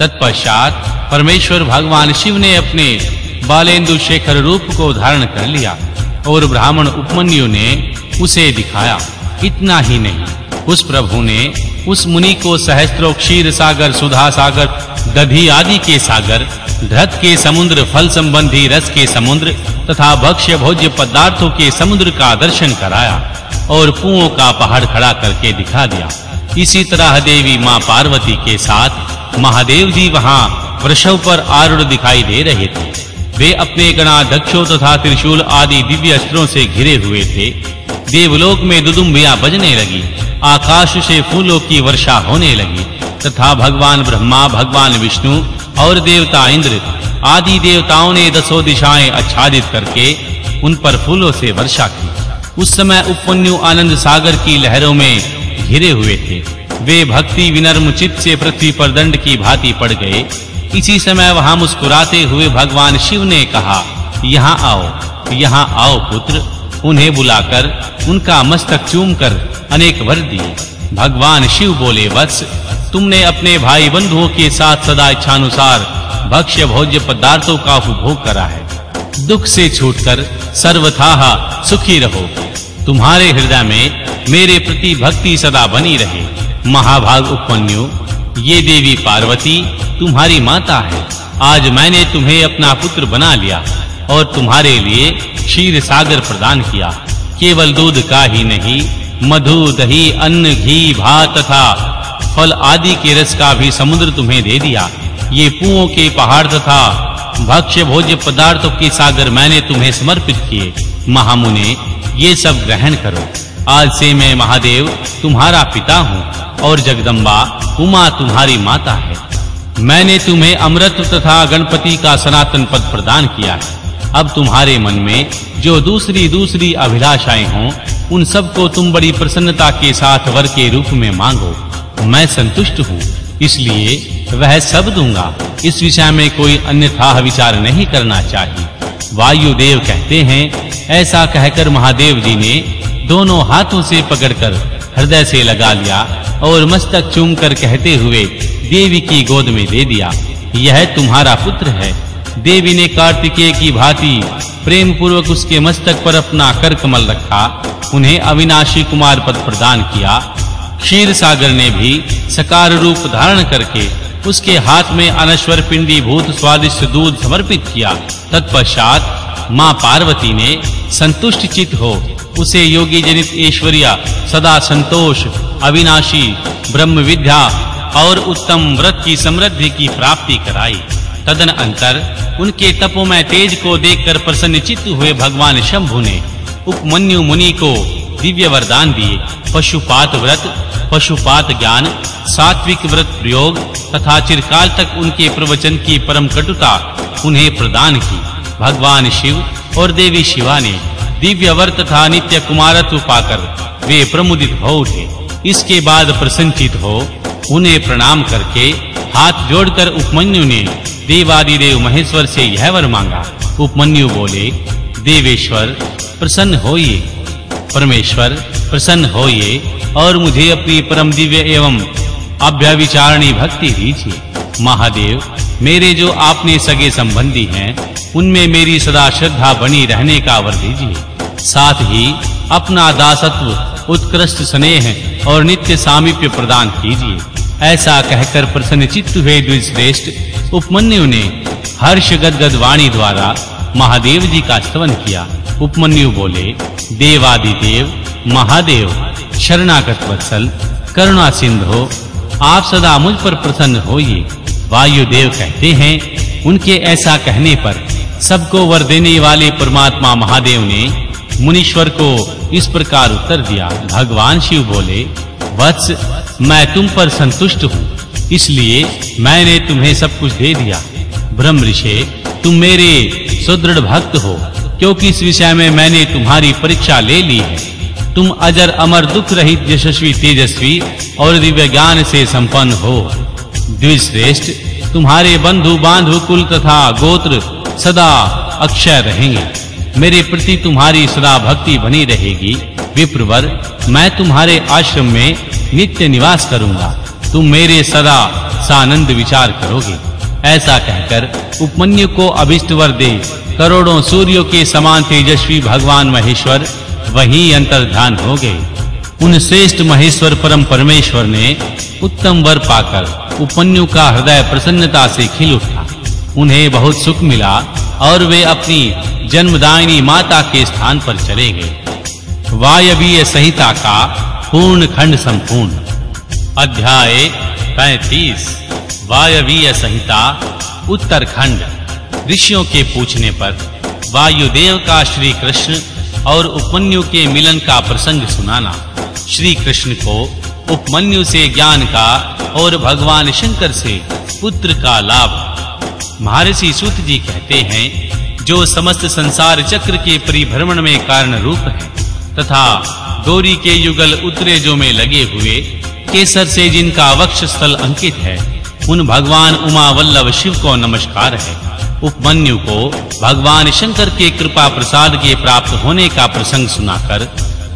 तत्पश्चात परमेश्वर भगवान शिव ने अपने बालेंदु शेखर रूप को धारण कर लिया और ब्राह्मण उपमन्यु ने उसे दिखाया। इतना ही नहीं, उस प्रभु ने उस मुनि को सहस्त्रों क्षीर सागर सुधा सागर दधि आदि के सागर, धृत के समुद्र, फल संबंधी रस के समुद्र तथा भक्ष्य भोज्य पदार्थों के समुद्र का दर्शन कराया और पुओं का पहाड़ खड़ा करके दिखा दिया। इसी तरह देवी माँ पार्वती के साथ महादेव जी वहाँ वृषभ पर आरूढ़ दिखाई दे रहे थे। वे अपने गणाध्यक्षों तथा त्रिशूल आदि दिव्य अस्त्रों से घिरे हुए थे। देवलोक में दुदुम्बियाँ बजने लगी। आकाश से फूलों की वर्षा होने लगी। तथा भगवान ब्रह्मा, भगवान विष्णु और देवता इंद्र आदि देवताओं ने दसों दिशाएँ आच्छादित करके उन पर फूलों से वर्षा की। उस समय उपमन्यु आनंद सागर की लहरों में घिरे हुए थे। वे भक्ति विनर्म चित्त से पृथ्वी पर दंड की भांति पड़ गए। इसी समय वहाँ मुस्कुराते हुए भगवान शिव ने कहा, यहाँ आओ यहाँ आओ पुत्र, उन्हें बुलाकर उनका मस्तक चूमकर अनेक वर दिए। भगवान शिव बोले वत्स तुमने अपने भाई बंधुओं के साथ सदा इच्छानुसार भक्ष्य भोज्य पदार्थों का उपभोग करा है। दुख से छूटकर सर्वथा सुखी रहो तुम्हारे हृदय में मेरे प्रति भक्ति सदा बनी रहे। महाभाग उपमन्यु ये देवी पार्वती, तुम्हारी माता है। आज मैंने तुम्हें अपना पुत्र बना लिया और तुम्हारे लिए क्षीर सागर प्रदान किया। केवल दूध का ही नहीं, मधु, दही, अन्न, घी, भात तथा फल आदि के रस का भी समुद्र तुम्हें दे दिया। ये पुओं के पहाड़ तथा भक्ष्य भोज्य पदार्थों के सागर मैंने तुम्हें समर्पित किए। महामुने, ये सब ग्रहण करो। आज से मैं महादेव, तुम्हारा पिता हूँ, और जगदम्बा, उमा तुम्हारी माता है। मैंने तुम्हें अमृत तथा गणपति का सनातन पद प्रदान किया है। अब तुम्हारे मन में जो दूसरी दूसरी अभिलाषाएँ हों, उन सबको तुम बड़ी प्रसन्नता के साथ वर के रूप में मांगो। मैं संतुष्ट हूँ, इसलिए वह सब दूँगा। इस विषय में कोई अन्यथा विचार नहीं करना चाहिए। वायुदेव कहते हैं, ऐसा कहकर महादेव जी ने दोनों हाथों से पकड़कर हृदय से लगा लिया और मस्तक चूमकर कहते हुए देवी की गोद में दे दिया, यह तुम्हारा पुत्र है। देवी ने कार्तिकेय की भांति प्रेम पूर्वक उसके मस्तक पर अपना कर कमल रखा, उन्हें अविनाशी कुमार पद प्रदान किया। क्षीर सागर ने भी सकार रूप धारण करके उसके हाथ में अनश्वर पिंडी भूत स्वादिष्ट दूध समर्पित किया। तत्पश्चात माँ पार्वती ने संतुष्ट चित हो उसे योगी जनित ऐश्वर्या, सदा संतोष, अविनाशी ब्रह्म विद्या और उत्तम व्रत की समृद्धि की प्राप्ति कराई। तदन अंतर उनके तपोमय तेज को देखकर प्रसन्नचित्त हुए भगवान शंभु ने उपमन्यु मुनि को दिव्य वरदान दिए। पशुपात व्रत, पशुपात ज्ञान, सात्विक व्रत प्रयोग तथा चिरकाल तक उनके प्रवचन की परम कटुता उन्हें प्रदान की। भगवान शिव और देवी शिवा ने दिव्य वर तथा नित्य कुमारत्व पाकर। वे प्रमुदित हो उठे। इसके बाद प्रसन्नचित हो, उन्हें प्रणाम करके हाथ जोड़कर उपमन्यु ने देवादिदेव महेश्वर से यह वर मांगा। उपमन्यु बोले, देवेश्वर, प्रसन्न होइए। परमेश्वर, प्रसन्न होइए और मुझे अपनी परम दिव्य एवं अभ्यविचारणी भक्ति दीजिए। महादेव, मेरे जो आपने सगे संबंधी हैं, उनमें मेरी सदा श्रद्धा बनी रहने का वर दीजिए। साथ ही अपना दासत्व, उत्कृष्ट स्नेह और नित्य सामीप्य प्रदान कीजिए। ऐसा कहकर प्रसन्न चित्त हुए द्विश्रेष्ठ उपमन्यु ने हर्ष गदगद वाणी द्वारा महादेव जी का स्तवन किया। उपमन्यु बोले, देवादिदेव, महादेव, शरणागत वत्सल, करुणा सिंधु, आप सदा मुझ पर प्रसन्न होइए। वायुदेव कहते हैं, उनके ऐसा कहने पर सबको वर देने वाले परमात्मा महादेव ने मुनीश्वर को इस प्रकार उत्तर दिया, भगवान शिव बोले, वत्स, मैं तुम पर संतुष्ट हूँ, इसलिए मैंने तुम्हें सब कुछ दे दिया। ब्रह्म ऋषि, तुम मेरे सुदृढ़ भक्त हो, क्योंकि इस विषय में मैंने तुम्हारी परीक्षा ले ली है। तुम अजर अमर दुख रहित यशस्वी तेजस्वी और दिव्य ज्ञान से संपन्न हो। द्विश्रेष्ठ, तुम्हारे बंधु बांधु कुल तथा गोत्र सदा अक्षय रहेंगे। मेरे प्रति तुम्हारी सदा भक्ति बनी रहेगी। विप्रवर, मैं तुम्हारे आश्रम में नित्य निवास करूँगा। तुम मेरे सदा सानंद विचार करोगे। ऐसा कहकर उपमन्यु को अभिष्ट वर दे, करोड़ों सूर्यों के समान तेजस्वी भगवान महेश्वर वहीं अंतर्ध्यान हो गए। उन श्रेष्ठ महेश्वर परम परमेश्वर ने उत्तम वर पाकर उपमन्यु का हृदय प्रसन्नता से खिल उठा। उन्हें बहुत सुख मिला और वे अपनी जन्मदायिनी माता के स्थान पर चले गए। वायवीय संहिता का पूर्ण खंड संपूर्ण। अध्याय 35 वायवीय संहिता, उत्तरखंड। ऋषियों के पूछने पर वायुदेव का श्री कृष्ण और उपमन्यु के मिलन का प्रसंग सुनाना। श्री कृष्ण को उपमन्यु से ज्ञान का और भगवान शंकर से पुत्र का लाभ। महर्षि सूत जी कहते हैं जो समस्त संसार चक्र के परिभ्रमण में कारण रूप है, तथा डोरी के युगल उत्तरेजों में लगे हुए, केसर से जिनका वक्ष स्थल अंकित है, उन भगवान उमा वल्लभ शिव को नमस्कार है। उपमन्यु को भगवान शंकर के कृपा प्रसाद के प्राप्त होने का प्रसंग सुनाकर,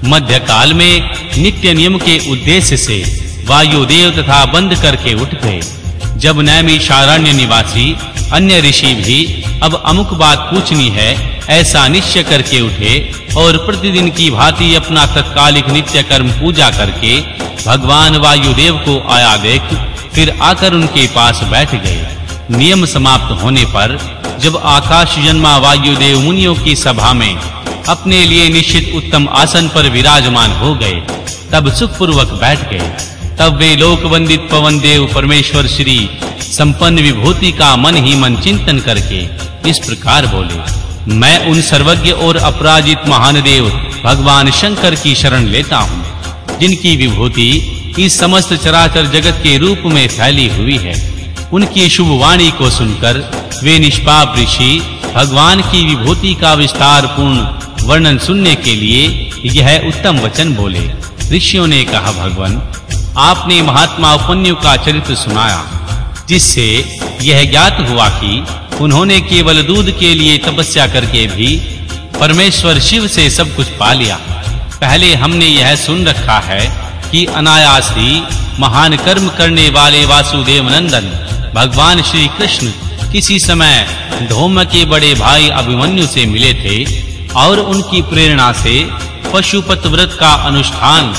मध्यकाल में नित्य नियम के उद्देश्य से वायुदेव तथा बंद करके उठ गए जब नैमिषारण्य निवासी अन्य ऋषि भी अब अमुक बात पूछनी है, ऐसा निश्चय करके उठे और प्रतिदिन की भांति अपना तत्कालिक नित्य कर्म पूजा करके भगवान वायुदेव को आया देख, फिर आकर उनके पास बैठ गए। नियम समाप्त होने पर, जब आकाश जन्मा वायुदेव मुनियों की सभा में अपने लिए निश्चित उत्तम आसन पर विराजमान हो गए, तब सुखपूर्वक बैठ गए। तब वे लोक वंदित पवन देव परमेश्वर श्री संपन्न विभूति का मन ही मन चिंतन करके इस प्रकार बोले, मैं उन सर्वज्ञ और अपराजित महान देव भगवान शंकर की शरण लेता हूँ, जिनकी विभूति इस समस्त चराचर जगत के रूप में फैली हुई है। उनकी शुभ वाणी को सुनकर वे निष्पाप ऋषि भगवान की विभूति का विस्तार पूर्ण वर्णन सुनने के लिए यह उत्तम वचन बोले। ऋषियों ने कहा, भगवान, आपने महात्मा उपन्यु का चरित्र सुनाया, जिससे यह ज्ञात हुआ कि उन्होंने केवल दूध के लिए तपस्या करके भी परमेश्वर शिव से सब कुछ पा लिया। पहले हमने यह सुन रखा है कि अनायास ही महान कर्म करने वाले वासुदेव नंदन भगवान श्री कृष्ण किसी समय धूम के बड़े भाई अभिमन्यु से मिले थे और उनकी प्रेरणा से पशुपत व्रत का अनुष्ठान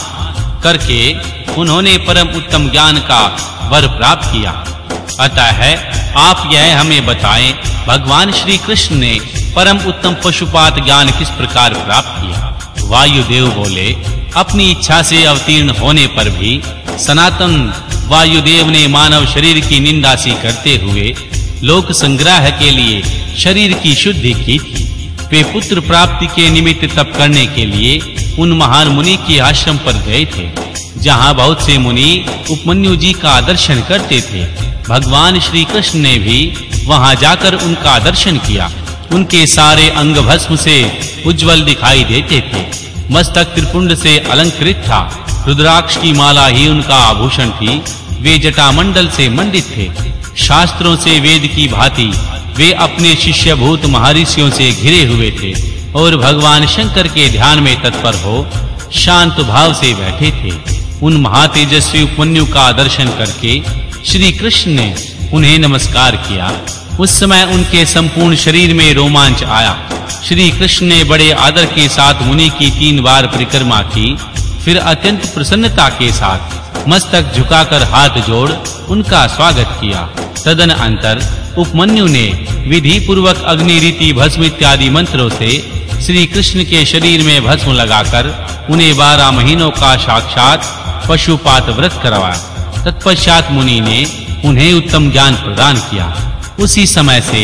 करके उन्होंने परम उत्तम ज्ञान का वर प्राप्त किया। अतः है आप यह हमें बताएँ, भगवान श्री कृष्ण ने परम उत्तम पशुपात ज्ञान किस प्रकार प्राप्त किया? वायुदेव बोले, अपनी इच्छा से अवतीर्ण होने पर भी सनातन वायुदेव ने मानव शरीर की निंदा सी करते हुए लोक संग्रह के लिए शरीर की शुद्धि की थी। वे पुत्र प्राप्ति के निमित्त तप करने के लिए उन महान मुनि के आश्रम पर गए थे, जहाँ बहुत से मुनि उपमन्यु जी का दर्शन करते थे। भगवान श्री कृष्ण ने भी वहाँ जाकर उनका दर्शन किया। उनके सारे अंग भस्म से उज्जवल दिखाई देते थे। मस्तक त्रिपुंड से अलंकृत था। रुद्राक्ष की माला ही उनका आभूषण थी। वे जटामंडल से मंडित थे। शास्त्रों से वेद की भांति वे अपने शिष्य भूत महर्षियों से घिरे हुए थे और भगवान शंकर के ध्यान में तत्पर हो शांत भाव से बैठे थे। उन महातेजस्वी उपमन्यु का दर्शन करके श्री कृष्ण ने उन्हें नमस्कार किया। उस समय उनके संपूर्ण शरीर में रोमांच आया। श्री कृष्ण ने बड़े आदर के साथ मुनि की तीन बार परिक्रमा की, फिर अत्यंत प्रसन्नता के साथ मस्तक झुकाकर हाथ जोड़ उनका स्वागत किया। तदन अंतर उपमन्यु ने विधि पूर्वक अग्नि, रीति, भस्म इत्यादि मंत्रों से श्री कृष्ण के शरीर में भस्म लगाकर उन्हें बारह महीनों का साक्षात पशुपात व्रत करवाया। तत्पश्चात मुनि ने उन्हें उत्तम ज्ञान प्रदान किया। उसी समय से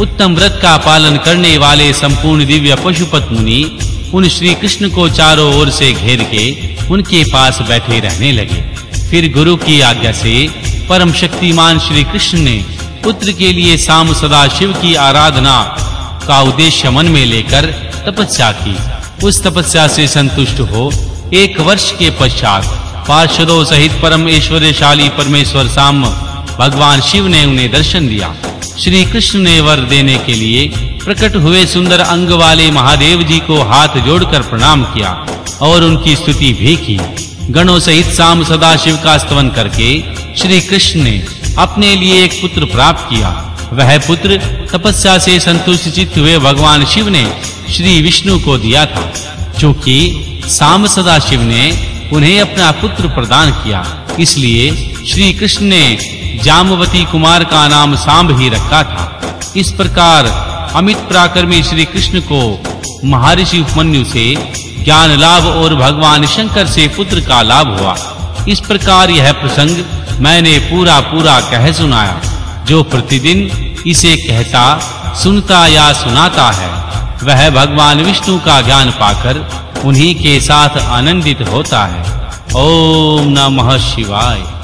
उत्तम व्रत का पालन करने वाले संपूर्ण दिव्य पशुपत मुनि उन श्री कृष्ण को चारों ओर से घेर के उनके पास बैठे रहने लगे। फिर गुरु की आज्ञा से परम शक्तिमान श्री कृष्ण ने पुत्र के लिए साम सदा शिव की आराधना का उद्देश्य मन में लेकर तपस्या की। उस तपस्या से संतुष्ट हो एक वर्ष के पश्चात पार्षदों सहित परम ऐश्वर्यशाली परमेश्वर साम, भगवान शिव ने उन्हें दर्शन दिया। श्री कृष्ण ने वर देने के लिए प्रकट हुए सुंदर अंग वाले महादेव जी को हाथ जोड़कर प्रणाम किया और उनकी स्तुति भी की। गणों सहित साम सदा शिव का स्तवन करके श्री कृष्ण ने अपने लिए एक पुत्र प्राप्त किया। वह पुत्र तपस्या से संतुष्ट हुए भगवान शिव ने श्री विष्णु को दिया था क्योंकि साम सदा शिव ने उन्हें अपना पुत्र प्रदान किया। इसलिए श्री कृष्ण ने जामवती कुमार का नाम सांब ही रखा था। इस प्रकार अमित पराक्रमी श्री कृष्ण को महर्षि उपमन्यु से ज्ञान लाभ और भगवान शंकर से पुत्र का लाभ हुआ। इस प्रकार यह प्रसंग मैंने पूरा पूरा कह सुनाया, जो प्रतिदिन इसे कहता, सुनता या सुनाता है। वह भगवान विष्णु का ज्ञान पाकर उन्हीं के साथ आनंदित होता है। ओम नमः शिवाय।